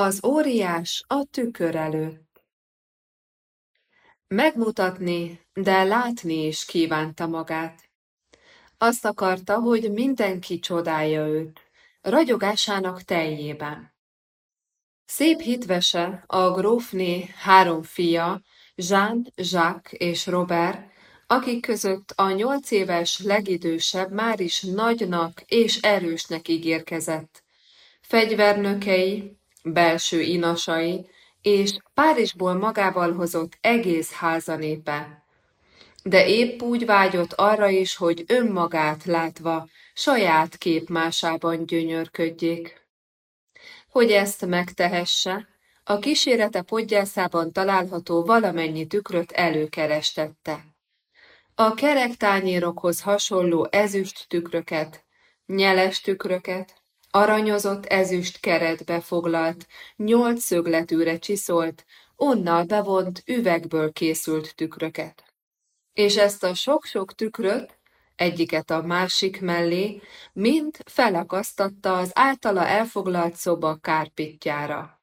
Az óriás a tükör előtt. Megmutatni, de látni is kívánta magát. Azt akarta, hogy mindenki csodálja őt, ragyogásának teljében. Szép hitvese, a grófné három fia, Jean, Jacques és Robert, akik között a nyolc éves legidősebb már is nagynak és erősnek ígérkezett. Fegyvernökei, belső inasai és Párizsból magával hozott egész házanépe. De épp úgy vágyott arra is, hogy önmagát látva saját képmásában gyönyörködjék. Hogy ezt megtehesse, a kísérete podgyászában található valamennyi tükröt előkerestette. A kerek tányérokhoz hasonló ezüst tükröket, nyeles tükröket, Aranyozott ezüst keretbe foglalt, nyolc szögletűre csiszolt, onnal bevont üvegből készült tükröket. És ezt a sok-sok tükröt, egyiket a másik mellé, mind felakasztatta az általa elfoglalt szoba kárpitjára.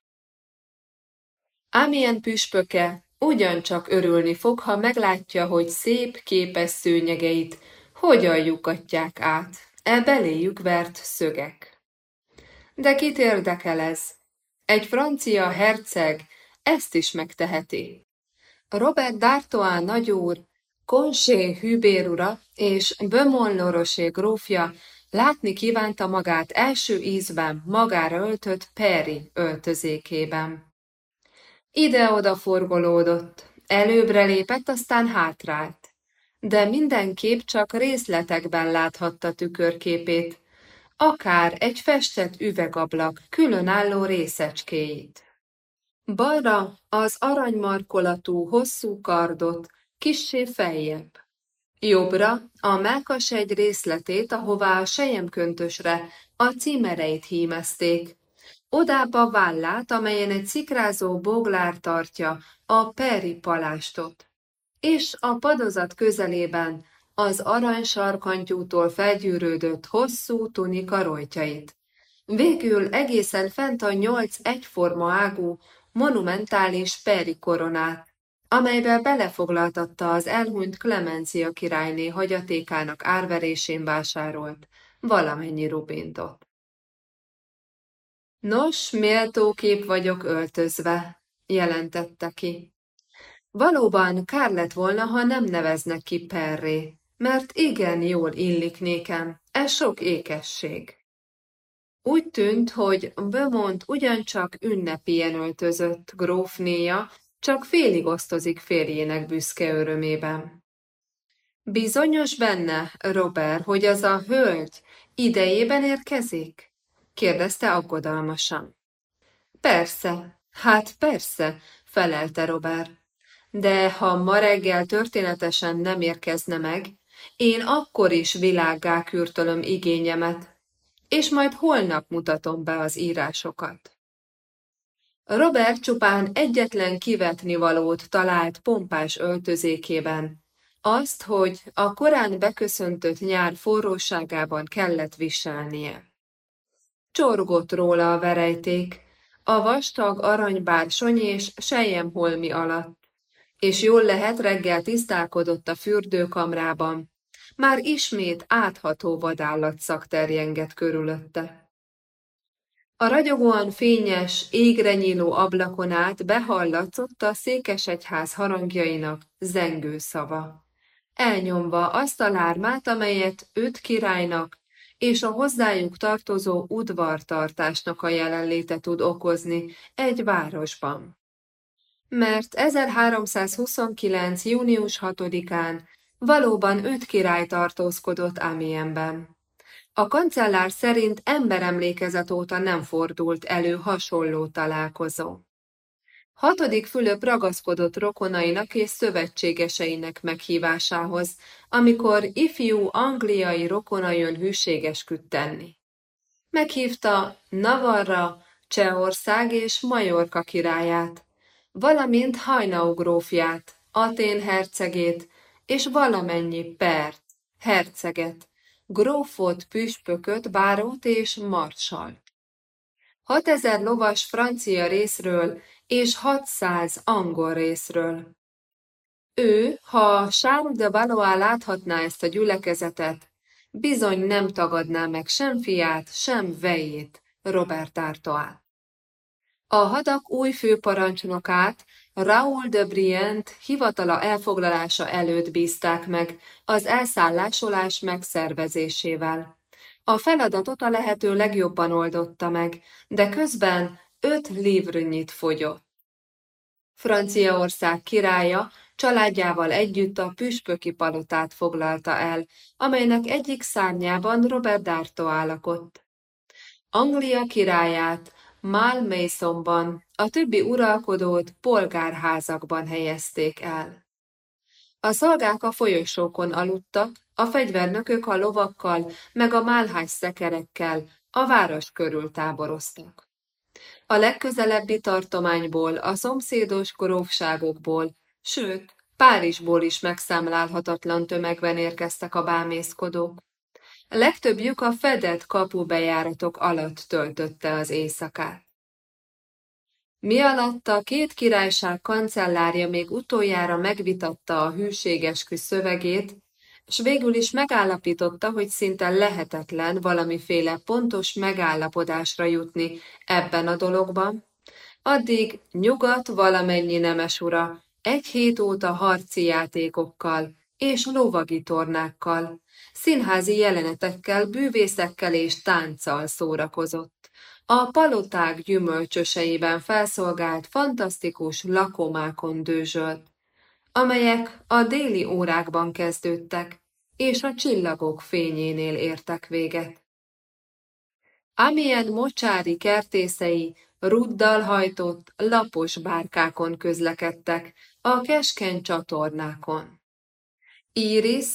Ámilyen püspöke ugyancsak örülni fog, ha meglátja, hogy szép képes szőnyegeit hogyan lyukatják át, e beléjük vert szögek. De kit érdekel ez? Egy francia herceg ezt is megteheti. Robert d'Artois nagyúr, Consé Hubér ura és Beaumont Lorosé grófja látni kívánta magát első ízben magára öltött Peri öltözékében. Ide-oda forgolódott, előbbre lépett, aztán hátrált. De mindenképp csak részletekben láthatta tükörképét, akár egy festett üvegablak különálló részecskéit. Balra az aranymarkolatú hosszú kardot, kissé feljebb. Jobbra a mákas egy részletét, ahová a sejemköntösre a címereit hímezték. Odább a vállát, amelyen egy szikrázó boglár tartja a peri palástot. És a padozat közelében az aranysarkantyútól felgyűrődött hosszú tunika rojtjait. Végül egészen fent a nyolc egyforma ágú, monumentális peri koronát, amelybe belefoglaltatta az elhunyt Klemencia királyné hagyatékának árverésén vásárolt valamennyi rubintot. Nos, méltó kép vagyok öltözve, jelentette ki. Valóban kár lett volna, ha nem neveznek ki Perré, mert igen jól illik nékem, ez sok ékesség. Úgy tűnt, hogy Beaumont ugyancsak ünnepien öltözött grófnéja, csak félig osztozik férjének büszke örömében. Bizonyos benne, Robert, hogy az a hölgy idejében érkezik? kérdezte aggodalmasan. Persze, hát persze, felelte Robert. De ha ma reggel történetesen nem érkezne meg, én akkor is világgá kürtölöm igényemet, és majd holnap mutatom be az írásokat. Robert csupán egyetlen kivetnivalót talált pompás öltözékében, azt, hogy a korán beköszöntött nyár forróságában kellett viselnie. Csorgott róla a verejték, a vastag aranybár sonyés sejemholmi alatt, és jól lehet reggel tisztálkodott a fürdőkamrában, már ismét átható vadállatszak terjengett körülötte. A ragyogóan fényes, égre nyíló ablakon át behallatszott a székesegyház harangjainak zengő szava. Elnyomva azt a lármát, amelyet öt királynak és a hozzájuk tartozó udvartartásnak a jelenléte tud okozni egy városban. Mert 1329. június 6-án Valóban öt király tartózkodott Amienben. A kancellár szerint emberemlékezet óta nem fordult elő hasonló találkozó. Hatodik Fülöp ragaszkodott rokonainak és szövetségeseinek meghívásához, amikor ifjú angliai rokona jön hűségesküdt tenni. Meghívta Navarra, Csehország és Majorka királyát, valamint Hajnau grófját, Atén hercegét, és valamennyi pert, herceget, grófot, püspököt, bárót és marsalt. 6000 lovas francia részről és 600 angol részről. Ő, ha Charles de Valois láthatná ezt a gyülekezetet, bizony nem tagadná meg sem fiát, sem vejét, Robert Artois. A hadak új főparancsnokát, Raoul de Brient hivatala elfoglalása előtt bízták meg az elszállásolás megszervezésével. A feladatot a lehető legjobban oldotta meg, de közben öt livrnyit fogyott. Franciaország királya családjával együtt a püspöki palotát foglalta el, amelynek egyik szárnyában Robert D'Artois lakott. Anglia királyát Malmasonban, a többi uralkodót polgárházakban helyezték el. A szolgák a folyosókon aludtak, a fegyvernökök a lovakkal, meg a málhány szekerekkel a város körül táboroztak. A legközelebbi tartományból, a szomszédos grófságokból, sőt, Párizsból is megszámlálhatatlan tömegben érkeztek a bámészkodók. Legtöbbjük a fedett kapubejáratok alatt töltötte az éjszakát. Mi alatt a két királyság kancellárja még utoljára megvitatta a hűségeskü szövegét, s végül is megállapította, hogy szinte lehetetlen valamiféle pontos megállapodásra jutni ebben a dologban, addig nyugat valamennyi nemes ura egy hét óta harci játékokkal és lovagi tornákkal, színházi jelenetekkel, bűvészekkel és tánccal szórakozott. A paloták gyümölcsöseiben felszolgált fantasztikus lakomákon dőzsölt, amelyek a déli órákban kezdődtek, és a csillagok fényénél értek véget. Amilyen mocsári kertészei ruddal hajtott, lapos bárkákon közlekedtek a keskeny csatornákon. Iris,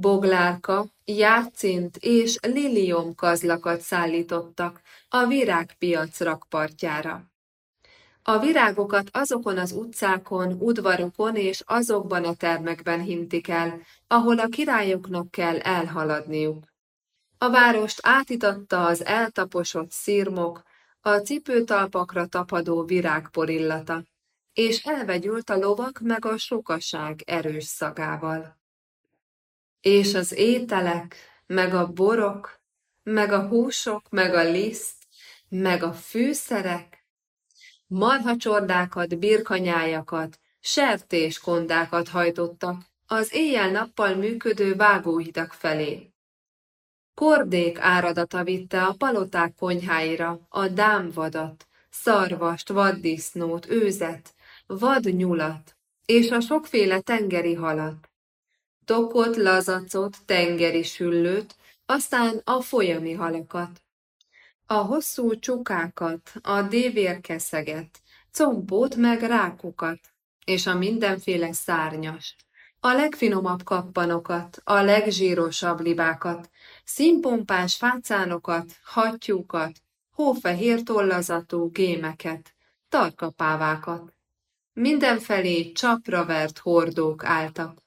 boglárka, játszint és lilium kazlakat szállítottak a virágpiac rakpartjára. A virágokat azokon az utcákon, udvarokon és azokban a termekben hintik el, ahol a királyoknak kell elhaladniuk. A várost átitatta az eltaposott szírmok, a cipőtalpakra tapadó virágporillata, és elvegyült a lovak meg a sokaság erős szagával. És az ételek, meg a borok, meg a húsok, meg a liszt, meg a fűszerek, marhacsordákat, birkanyájakat, sertéskondákat hajtottak az éjjel-nappal működő vágóhidak felé. Kordék áradata vitte a paloták konyháira a dámvadat, szarvast, vaddisznót, őzet, vadnyulat és a sokféle tengeri halat. Tokot, lazacot, tengeri süllőt, aztán a folyami halakat. A hosszú csukákat, a dévérkeszeget, combót meg rákokat, és a mindenféle szárnyast, a legfinomabb kappanokat, a legzsírosabb libákat, színpompás fácánokat, hattyúkat, hófehér tollazatú gémeket, tarkapávákat. Mindenfelé csapra vert hordók álltak.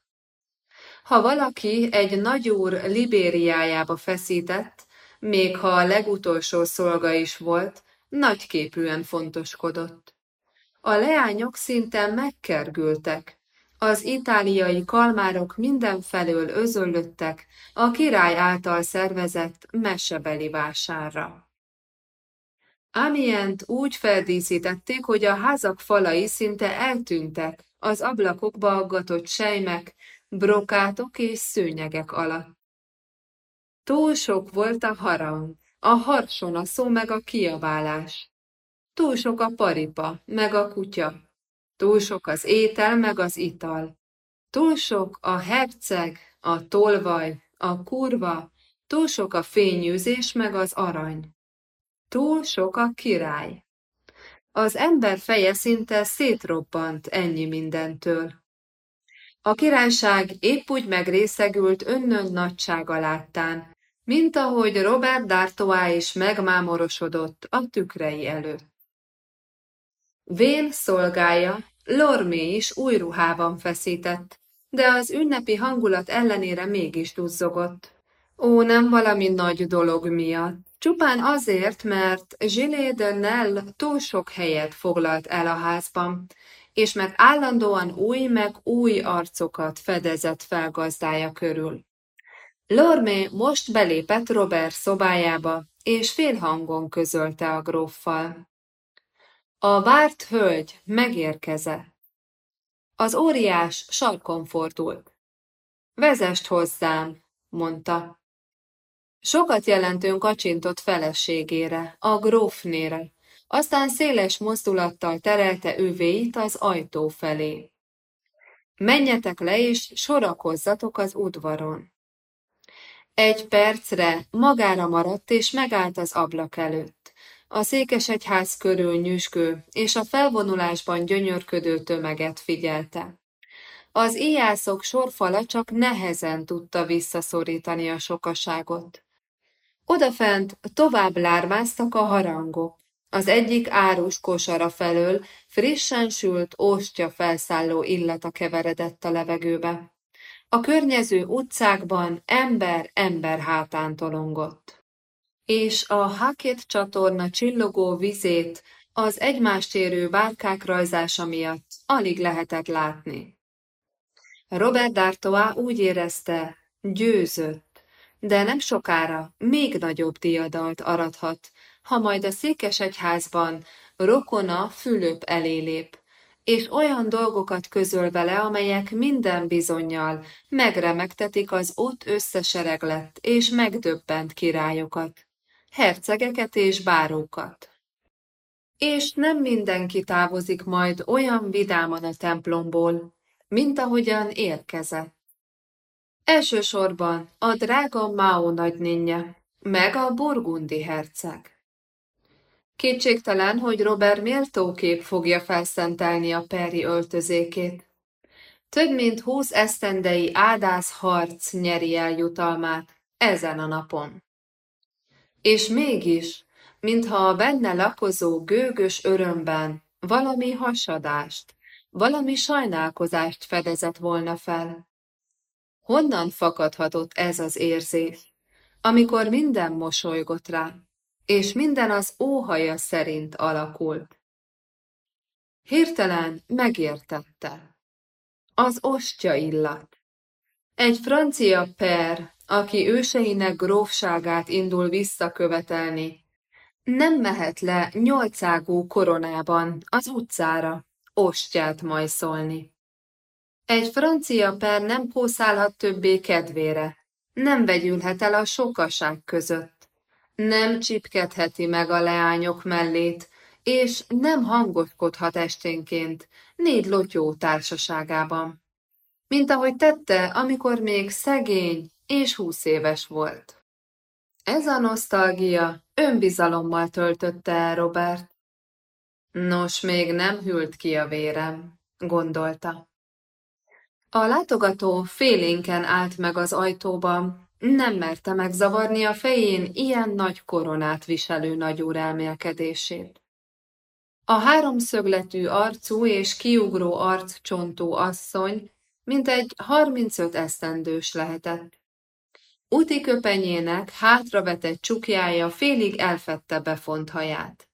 Ha valaki egy nagyúr Libériájába feszített, még ha a legutolsó szolga is volt, nagyképűen fontoskodott. A leányok szinte megkergültek, az itáliai kalmárok mindenfelől özöllöttek a király által szervezett mesebeli vásárra. Amient úgy feldíszítették, hogy a házak falai szinte eltűntek az ablakokba aggatott sejmek, brokátok és szőnyegek alatt. Túl sok volt a harang, a harson a szó meg a kiabálás. Túl sok a paripa, meg a kutya. Túl sok az étel, meg az ital. Túl sok a herceg, a tolvaj, a kurva, túl sok a fényűzés, meg az arany. Túl sok a király. Az ember feje szinte szétrobbant ennyi mindentől. A királyság épp úgy megrészegült önnön nagysága láttán, mint ahogy Robert D'Artois is megmámorosodott a tükrei előtt. Vén szolgája, Lormé is új ruhában feszített, de az ünnepi hangulat ellenére mégis duzzogott. Ó, nem valami nagy dolog miatt, Csupán azért, mert Gilles de Nell túl sok helyet foglalt el a házban, és mert állandóan új meg új arcokat fedezett fel gazdája körül. Lormé most belépett Robert szobájába, és félhangon közölte a gróffal. A várt hölgy megérkezett. Az óriás sarkon fordult. Vezest hozzám, mondta. Sokat jelentőn kacsintott feleségére, a grófnére, aztán széles mozdulattal terelte ővéit az ajtó felé. Menjetek le és sorakozzatok az udvaron. Egy percre magára maradt és megállt az ablak előtt. A székesegyház körül nyüskő és a felvonulásban gyönyörködő tömeget figyelte. Az íjászok sorfala csak nehezen tudta visszaszorítani a sokaságot. Odafent tovább lármáztak a harangok. Az egyik árus kosara felől frissen sült óstya felszálló illata keveredett a levegőbe. A környező utcákban ember ember hátán tolongott. És a Hakét csatorna csillogó vizét az egymást érő bárkák rajzása miatt alig lehetett látni. Robert D'Artois úgy érezte, győzött, de nem sokára még nagyobb diadalt arathat, ha majd a székesegyházban rokona Fülöp elé lép, és olyan dolgokat közöl vele, amelyek minden bizonyal megremegtetik az ott összesereglett és megdöbbent királyokat, hercegeket és bárókat. És nem mindenki távozik majd olyan vidáman a templomból, mint ahogyan érkezett. Elsősorban a drága Mao nagynénje, meg a burgundi herceg. Kétségtelen, hogy Robert méltóképp fogja felszentelni a peri öltözékét. Több mint húsz esztendei ádász harc nyeri el jutalmát ezen a napon. És mégis, mintha a benne lakozó gőgös örömben valami hasadást, valami sajnálkozást fedezett volna fel. Honnan fakadhatott ez az érzés, amikor minden mosolygott rá? És minden az óhaja szerint alakult. Hirtelen megértette. Az ostya illat. Egy francia per, aki őseinek grófságát indul visszakövetelni, nem mehet le nyolcágú koronában az utcára, ostját majszolni. Egy francia per nem kószálhat többé kedvére, nem vegyülhet el a sokaság között nem csipkedheti meg a leányok mellét, és nem hangoskodhat esténként négy lotyó társaságában, mint ahogy tette, amikor még szegény és húsz éves volt. Ez a nosztalgia önbizalommal töltötte el Robert. Nos, még nem hűlt ki a vérem, gondolta. A látogató félénken állt meg az ajtóban, nem merte megzavarni a fején ilyen nagy koronát viselő nagyúr elmélkedését. A háromszögletű arcú és kiugró arccsontú asszony mint egy harmincöt esztendős lehetett. Úti köpenyének hátravetett csukjája félig elfette befont haját.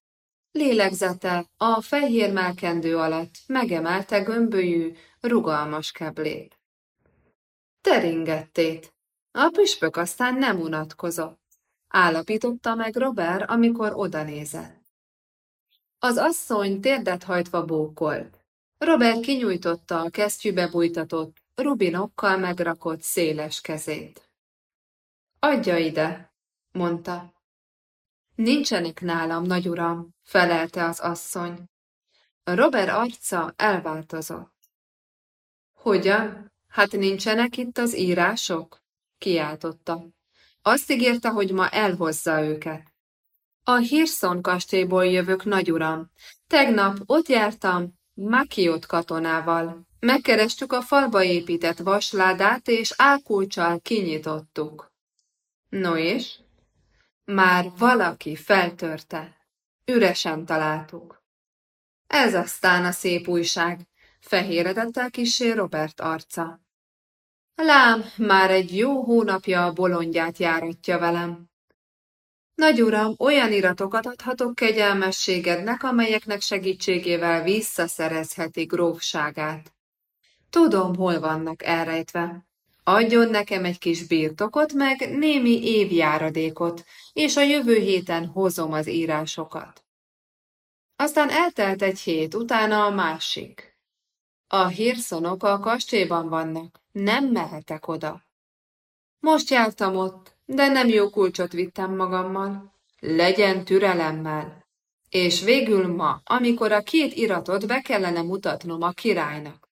Lélegzete a fehér melkendő alatt megemelte gömbölyű, rugalmas keblét. Teringettét, a püspök aztán nem unatkozott. Állapította meg Robert, amikor odanézett. Az asszony térdet hajtva bókolt. Robert kinyújtotta a kesztyűbe bújtatott, rubinokkal megrakott széles kezét. Adja ide, mondta. Nincsenek nálam, nagy uram, felelte az asszony. Robert arca elváltozott. Hogyan? Hát nincsenek itt az írások? Kiáltotta. Azt ígérte, hogy ma elhozza őket. A Hirson kastélyból jövök, nagyuram. Tegnap ott jártam Makiot katonával. Megkerestük a falba épített vasládát, és álkulcsal kinyitottuk. No és? Már valaki feltörte. Üresen találtuk. Ez aztán a szép újság, fehéredett el kisé Robert arca. Lám, már egy jó hónapja a bolondját járatja velem. Nagy uram, olyan iratokat adhatok kegyelmességednek, amelyeknek segítségével visszaszerezheti grófságát. Tudom, hol vannak elrejtve. Adjon nekem egy kis birtokot, meg némi évjáradékot, és a jövő héten hozom az írásokat. Aztán eltelt egy hét, utána a másik. A hírszonok a kastélyban vannak, nem mehetek oda. Most jártam ott, de nem jó kulcsot vittem magammal. Legyen türelemmel. És végül ma, amikor a két iratot be kellene mutatnom a királynak.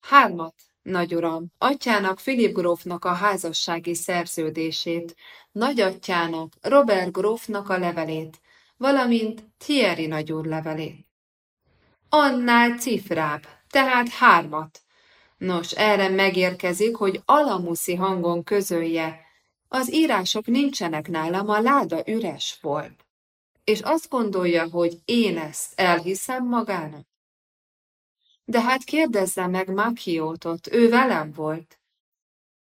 Hármat, nagyuram, atyának Filip grófnak a házassági szerződését, nagyatyának Robert grófnak a levelét, valamint Thierry nagyúr levelét. Annál cifrább, tehát hármat. Nos, erre megérkezik, hogy alamuszi hangon közölje, az írások nincsenek nálam, a láda üres volt. És azt gondolja, hogy én ezt elhiszem magának. De hát kérdezze meg Makiótot, ő velem volt.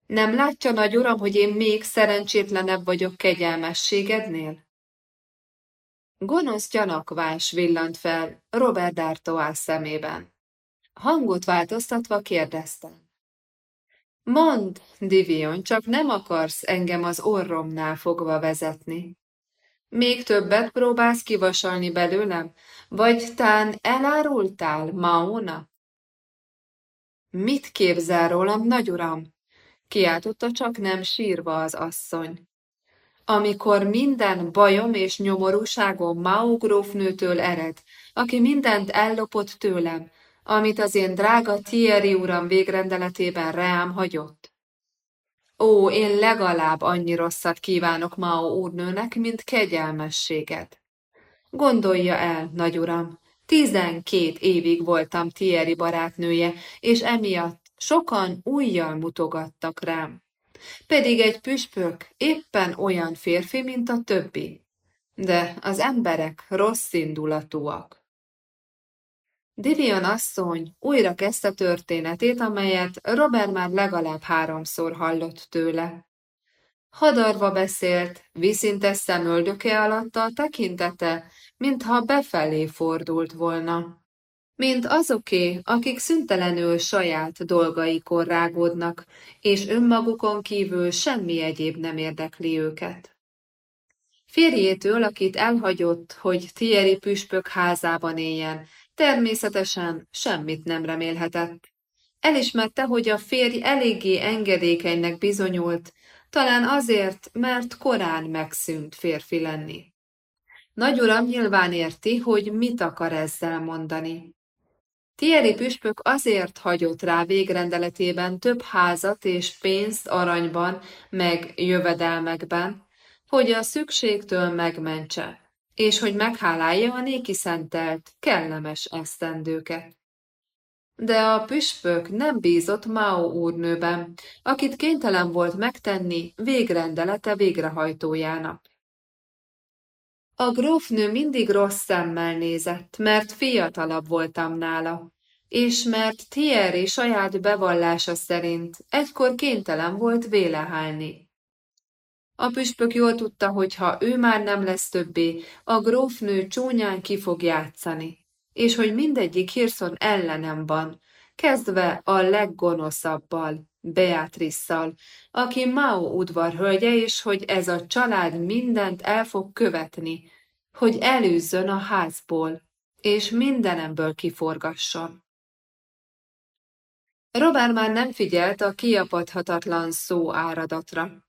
Nem látja, nagy uram, hogy én még szerencsétlenebb vagyok kegyelmességednél? Gonosz gyanakvás villant fel Robert D'Artois szemében. Hangot változtatva kérdeztem. Mondd, Divion, csak nem akarsz engem az orromnál fogva vezetni. Még többet próbálsz kivasalni belőlem, vagy tán elárultál, Maona? Mit képzel rólam, nagyuram? Kiáltotta csak nem sírva az asszony. Amikor minden bajom és nyomorúságom Mao grófnőtől ered, aki mindent ellopott tőlem, amit az én drága Thierry uram végrendeletében reám hagyott. Ó, én legalább annyi rosszat kívánok Mao úrnőnek, mint kegyelmességet. Gondolja el, nagy uram, tizenkét évig voltam Thierry barátnője, és emiatt sokan újjal mutogattak rám. Pedig egy püspök éppen olyan férfi, mint a többi. De az emberek rossz indulatúak. Divion asszony újra kezdte történetét, amelyet Robert már legalább háromszor hallott tőle. Hadarva beszélt, viszintes szemöldöke alatt a tekintete, mintha befelé fordult volna. Mint azoké, akik szüntelenül saját dolgaikon rágódnak, és önmagukon kívül semmi egyéb nem érdekli őket. Férjétől, akit elhagyott, hogy Thierry püspök házában éljen, Természetesen semmit nem remélhetett. Elismerte, hogy a férj eléggé engedékenynek bizonyult, talán azért, mert korán megszűnt férfi lenni. Nagy uram nyilván érti, hogy mit akar ezzel mondani. Thierry püspök azért hagyott rá végrendeletében több házat és pénzt aranyban, meg jövedelmekben, hogy a szükségtől megmentse és hogy meghálálja a néki szentelt, kellemes esztendőket. De a püspök nem bízott Mao úrnőben, akit kénytelen volt megtenni végrendelete végrehajtójának. A grófnő mindig rossz szemmel nézett, mert fiatalabb voltam nála, és mert Thierry saját bevallása szerint egykor kénytelen volt vélehálni. A püspök jól tudta, hogy ha ő már nem lesz többé, a grófnő csúnyán ki fog játszani, és hogy mindegyik Hirson ellenem van, kezdve a leggonoszabbal, Beatrisszal, aki Mao udvarhölgye, és hogy ez a család mindent el fog követni, hogy elűzzön a házból, és mindenemből kiforgasson. Robert már nem figyelt a kiapadhatatlan szó áradatra.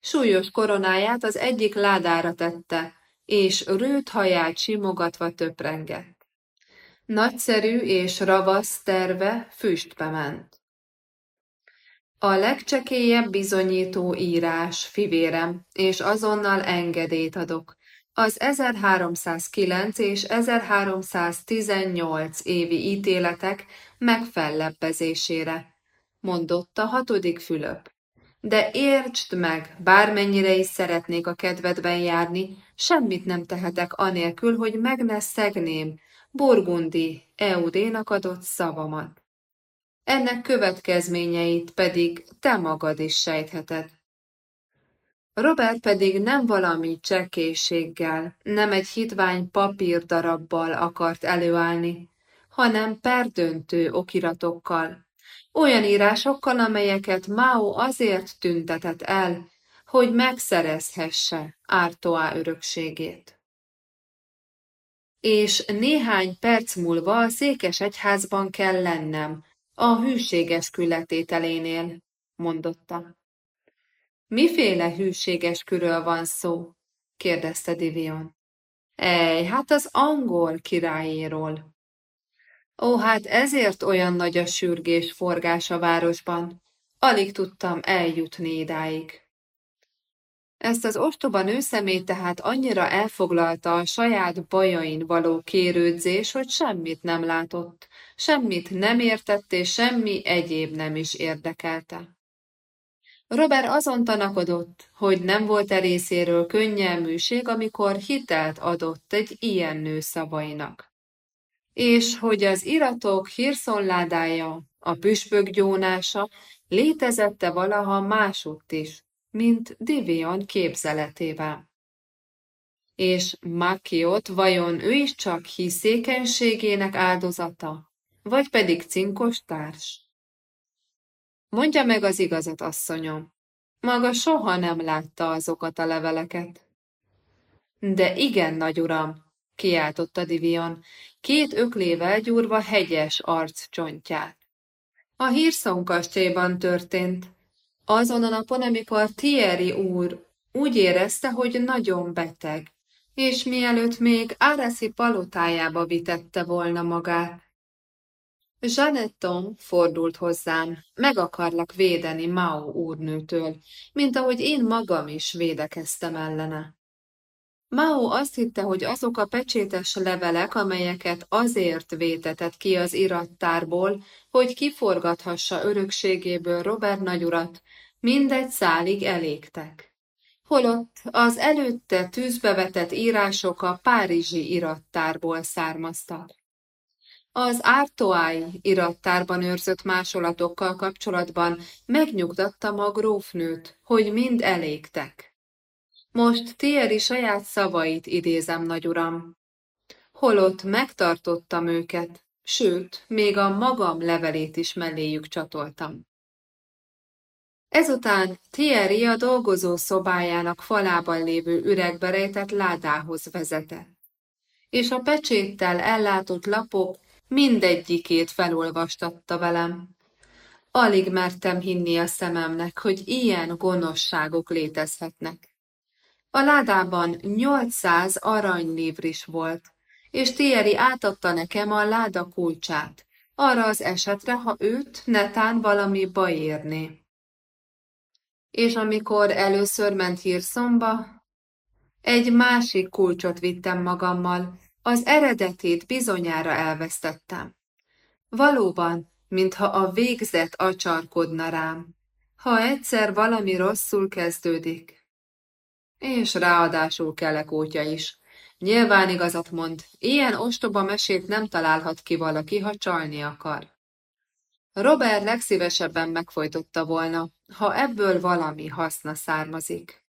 Súlyos koronáját az egyik ládára tette, és rőt haját simogatva töprengett. Nagyszerű és ravasz terve füstbe ment. A legcsekélyebb bizonyító írás, fivérem, és azonnal engedélyt adok. Az 1309 és 1318 évi ítéletek megfellebbezésére, mondotta hatodik Fülöp de értsd meg, bármennyire is szeretnék a kedvedben járni, semmit nem tehetek anélkül, hogy meg ne szegném Burgundi Eudénak adott szavamat. Ennek következményeit pedig te magad is sejtheted. Robert pedig nem valami csekészséggel, nem egy hitvány papírdarabbal akart előállni, hanem perdöntő okiratokkal, olyan írásokkal, amelyeket Mao azért tüntetett el, hogy megszerezhesse Ártoá örökségét. És néhány perc múlva a székes egyházban kell lennem, a hűséges külletételénél, mondotta. Miféle hűséges körül van szó? kérdezte Divion. Ej, hát az angol királyéról. Ó, hát ezért olyan nagy a sürgés forgás a városban. Alig tudtam eljutni idáig. Ezt az ostoba nőszemét tehát annyira elfoglalta a saját bajain való kérődzés, hogy semmit nem látott, semmit nem értett, és semmi egyéb nem is érdekelte. Robert azon tanakodott, hogy nem volt-e részéről könnyelműség, amikor hitelt adott egy ilyen nő szavainak. És hogy az iratok hírszonládája, a püspök gyónása létezette valaha másutt is, mint Divion képzeletével. És Makiot vajon ő is csak hiszékenységének áldozata, vagy pedig cinkos társ? Mondja meg az igazat, asszonyom. Maga soha nem látta azokat a leveleket. De igen, nagy uram, kiáltotta Divion, két öklével gyúrva hegyes arc csontját. A hírszon kastélyban történt. Azon a napon, amikor Thierry úr úgy érezte, hogy nagyon beteg, és mielőtt még Áraszi palotájába vitette volna magát. Zsanettom fordult hozzám, meg akarlak védeni Mao úrnőtől, mint ahogy én magam is védekeztem ellene. Mao azt hitte, hogy azok a pecsétes levelek, amelyeket azért vétetett ki az irattárból, hogy kiforgathassa örökségéből Robert nagyurat, mindegy szálig elégtek. Holott az előtte tűzbe vetett írások a párizsi irattárból származtak. Az Ártoái irattárban őrzött másolatokkal kapcsolatban megnyugtattam a grófnőt, hogy mind elégtek. Most Thierry saját szavait idézem, nagyuram. Holott megtartottam őket, sőt, még a magam levelét is melléjük csatoltam. Ezután Thierry a dolgozó szobájának falában lévő üregbe rejtett ládához vezetett, és a pecséttel ellátott lapok mindegyikét felolvastatta velem. Alig mertem hinni a szememnek, hogy ilyen gonoszságok létezhetnek. A ládában 800 aranylévris volt, és Thierry átadta nekem a láda kulcsát, arra az esetre, ha őt netán valami baj érné. És amikor először ment hírszomba, egy másik kulcsot vittem magammal, az eredetét bizonyára elvesztettem. Valóban, mintha a végzet acsarkodna rám, ha egyszer valami rosszul kezdődik. És ráadásul kelekótya is. Nyilván igazat mond, ilyen ostoba mesét nem találhat ki valaki, ha csalni akar. Robert legszívesebben megfojtotta volna, ha ebből valami haszna származik.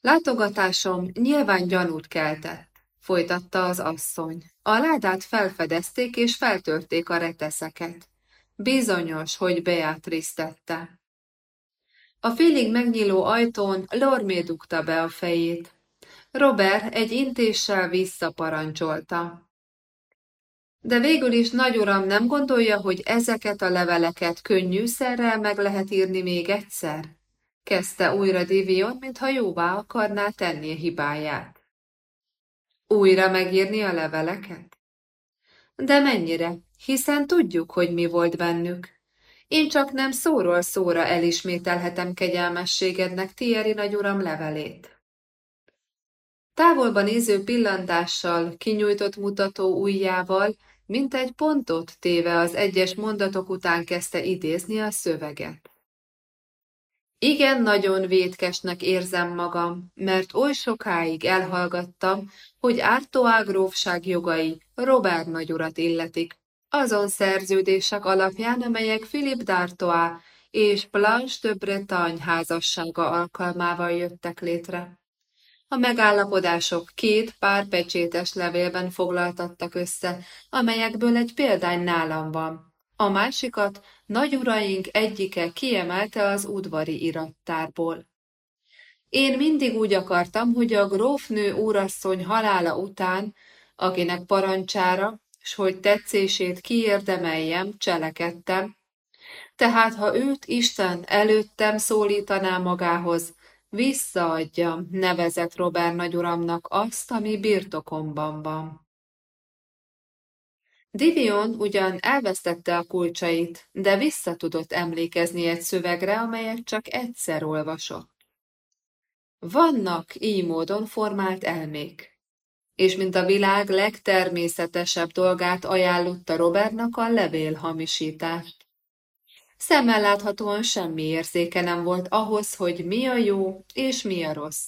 Látogatásom nyilván gyanút keltett folytatta az asszony. A ládát felfedezték és feltörték a reteszeket. Bizonyos, hogy Beatrice tette. A félig megnyíló ajtón Lormé dugta be a fejét. Robert egy intéssel visszaparancsolta. De végül is, nagyuram, nem gondolja, hogy ezeket a leveleket könnyűszerrel meg lehet írni még egyszer? Kezdte újra Divion, mintha jóvá akarná tenni a hibáját. Újra megírni a leveleket? De mennyire, hiszen tudjuk, hogy mi volt bennük. Én csak nem szóról szóra elismételhetem kegyelmességednek Thierry nagyuram levelét. Távolban néző pillantással, kinyújtott mutató ujjával, mint egy pontot téve az egyes mondatok után kezdte idézni a szöveget. Igen, nagyon vétkesnek érzem magam, mert oly sokáig elhallgattam, hogy Ártoá grófság jogai Robert nagyurat illetik, azon szerződések alapján, amelyek Philip d'Artois és Blanche de Bretagne házassága alkalmával jöttek létre. A megállapodások két pár pecsétes levélben foglaltattak össze, amelyekből egy példány nálam van. A másikat nagyuraink egyike kiemelte az udvari irattárból. Én mindig úgy akartam, hogy a grófnő úrasszony halála után, akinek parancsára, s hogy tetszését kiérdemeljem, cselekedtem, tehát ha őt Isten előttem szólítaná magához, visszaadja nevezett Robert nagyuramnak azt, ami birtokomban van. Divion ugyan elvesztette a kulcsait, de vissza tudott emlékezni egy szövegre, amelyet csak egyszer olvasott. Vannak így módon formált elmék, és mint a világ legtermészetesebb dolgát ajánlotta Robertnak a levélhamisítást. Szemmel láthatóan semmi érzéke nem volt ahhoz, hogy mi a jó és mi a rossz.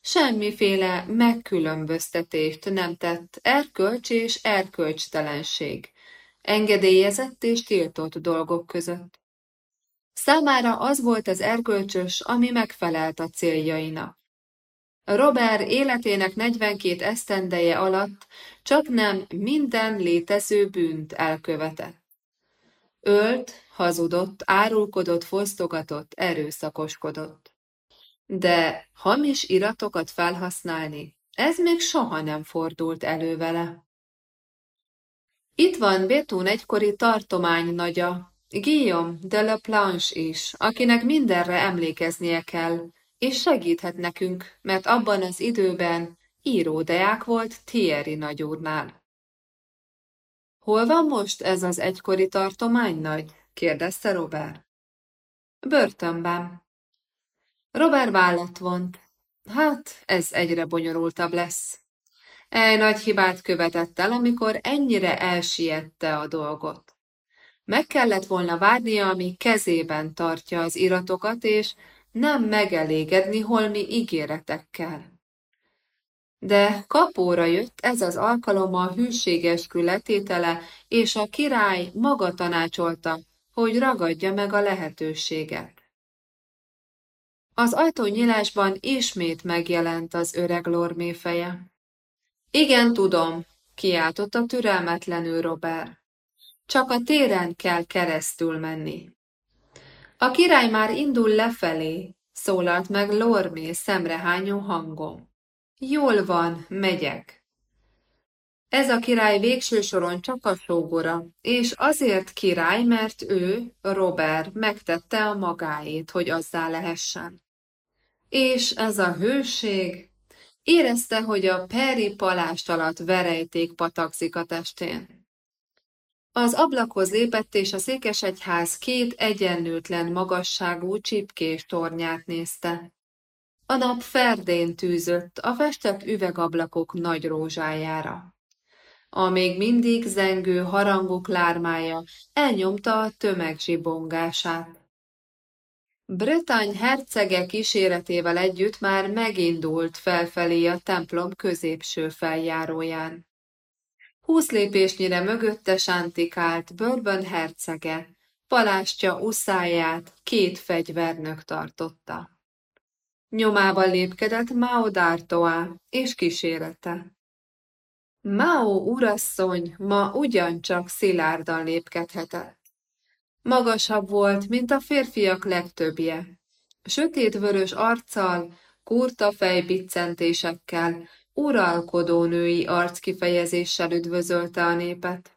Semmiféle megkülönböztetést nem tett erkölcs és erkölcstelenség, engedélyezett és tiltott dolgok között. Számára az volt az erkölcsös, ami megfelelt a céljainak. Robert életének 42 esztendeje alatt csak nem minden létező bűnt elkövetett. Ölt, hazudott, árulkodott, fosztogatott, erőszakoskodott. De hamis iratokat felhasználni, ez még soha nem fordult elő vele. Itt van Bétún egykori tartomány nagya, Guillaume de la Planche is, akinek mindenre emlékeznie kell, és segíthet nekünk, mert abban az időben íródeák volt Thierry nagyúrnál. Hol van most ez az egykori tartomány nagy? Kérdezte Robert. Börtönben. Robert vállat vont. Hát, ez egyre bonyolultabb lesz. Egy nagy hibát követett el, amikor ennyire elsiette a dolgot. Meg kellett volna várnia, ami kezében tartja az iratokat, és nem megelégedni holmi ígéretekkel. De kapóra jött ez az alkalom a hűséges letétele, és a király maga tanácsolta, hogy ragadja meg a lehetőséget. Az ajtónyílásban ismét megjelent az öreg lormé feje. Igen, tudom, kiáltotta türelmetlenül Robert. Csak a téren kell keresztül menni. A király már indul lefelé, szólalt meg Lormé szemrehányó hangom. Jól van, megyek. Ez a király végső soron csak a sógora, és azért király, mert ő, Robert, megtette a magáét, hogy azzá lehessen. És ez a hőség érezte, hogy a peri palást alatt verejték patakzik a testén. Az ablakhoz lépett, és a székesegyház két egyenlőtlen magasságú csipkés tornyát nézte. A nap ferdén tűzött a festett üvegablakok nagy rózsájára. A még mindig zengő harangok lármája elnyomta a tömeg zsibongását. Bretagne hercege kíséretével együtt már megindult felfelé a templom középső feljáróján. Húsz lépésnyire mögötte sántikált Bourbon hercege, palástja uszáját két fegyvernök tartotta. Nyomában lépkedett Mao és kísérete. Mao urasszony ma ugyancsak szilárdan lépkedhetett. Magasabb volt, mint a férfiak legtöbbje. Sötétvörös arccal, kurta fejbiccentésekkel, uralkodó női arckifejezéssel üdvözölte a népet.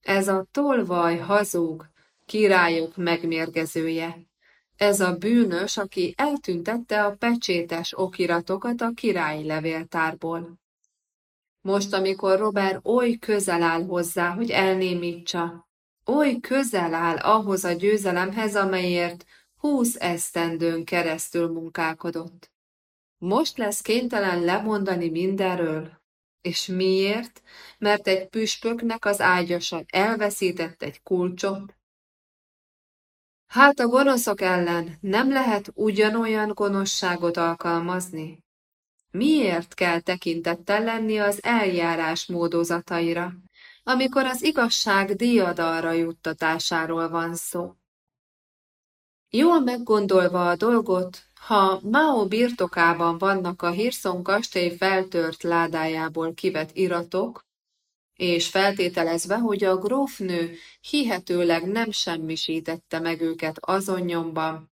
Ez a tolvaj hazug, királyok megmérgezője. Ez a bűnös, aki eltüntette a pecsétes okiratokat a királyi levéltárból. Most, amikor Robert oly közel áll hozzá, hogy elnémítsa, oly közel áll ahhoz a győzelemhez, amelyért húsz esztendőn keresztül munkálkodott. Most lesz kénytelen lemondani mindenről. És miért? Mert egy püspöknek az ágyasa elveszített egy kulcsot? Hát a gonoszok ellen nem lehet ugyanolyan gonoszságot alkalmazni? Miért kell tekintettel lenni az eljárás módozataira, amikor az igazság diadalra juttatásáról van szó? Jól meggondolva a dolgot, ha Mao birtokában vannak a Hirson kastély feltört ládájából kivett iratok, és feltételezve, hogy a grófnő hihetőleg nem semmisítette meg őket azon nyomban,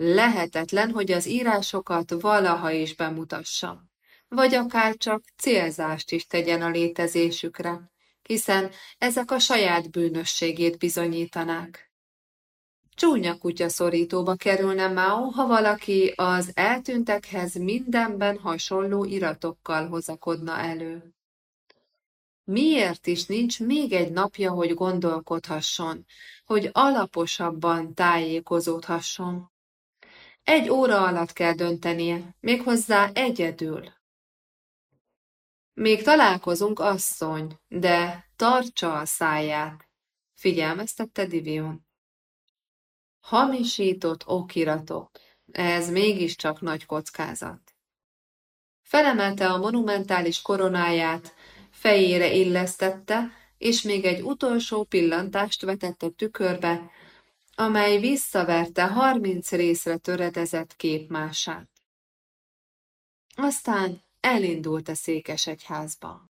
lehetetlen, hogy az írásokat valaha is bemutassa, vagy akár csak célzást is tegyen a létezésükre, hiszen ezek a saját bűnösségét bizonyítanák. Csúnya kutya szorítóba kerülne Mao, ha valaki az eltűntekhez mindenben hasonló iratokkal hozakodna elő. Miért is nincs még egy napja, hogy gondolkodhasson, hogy alaposabban tájékozódhasson? Egy óra alatt kell döntenie, méghozzá egyedül. Még találkozunk, asszony, de tartsa a száját, figyelmeztette Divion. Hamisított okiratok. Ez mégiscsak nagy kockázat. Felemelte a monumentális koronáját, fejére illesztette, és még egy utolsó pillantást vetett a tükörbe, amely visszaverte harminc részre töredezett képmását. Aztán elindult a székesegyházba.